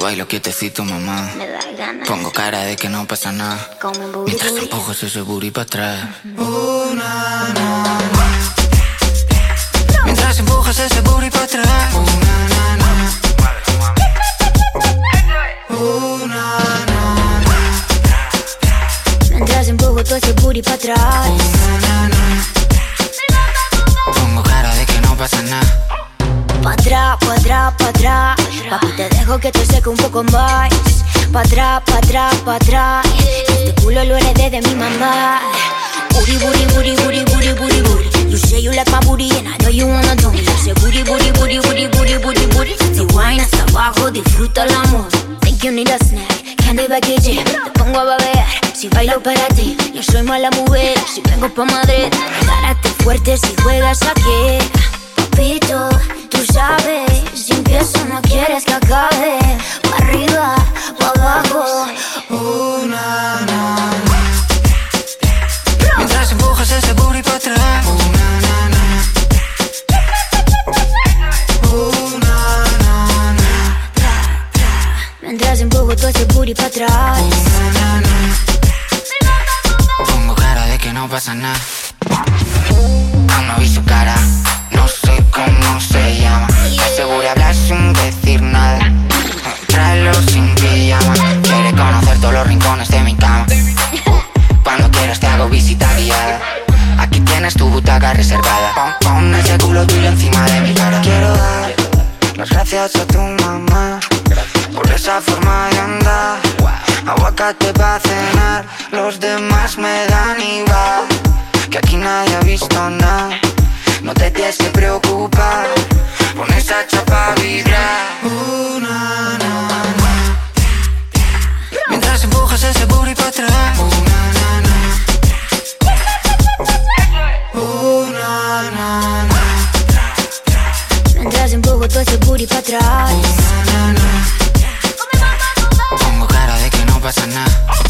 bailo quietecito, mamá. Pongo cara de que no pasa nada. Mientras empujas ese booty para atrás. Mientras empujas ese booty para atrás. Mientras empujo todo ese booty para atrás. Pongo cara de que no pasa nada. Papi, te dejo que te seque un poco más. Pa' atrás, pa' atrás, pa' atrás. Este culo lo heredé de mi mamá. Booty, booty, booty, booty, booty, booty, booty. You say you like my booty and I know you wanna do me. Ese booty, booty, booty, booty, booty, booty, booty. Si wine hasta abajo, disfruta el amor. Think you need a snack, candy package. Te pongo a babear, si bailo para ti. Yo soy mala mujer, si vengo pa' Madrid. Agárrate fuerte si juegas aquí. Papito, tú sabes, si acabe. Pa' arriba, pa' abajo. Mientras empujas ese booty para atrás. Mientras empujo todo ese booty atrás. Pongo cara de que no pasa nada. Aún no vi su cara, reservada. Pon, ese culo tuyo encima de mi cara. Quiero dar las gracias a tu mamá por esa forma de andar. Aguacate para cenar, los demás me dan igual. Que aquí nadie ha visto nada. No te tienes que preocupar, pon esa chapa a vibrar. Uh, na, na, na. Mientras empujas ese booty para atrás. Para atrás. Pongo cara de que no pasa nada.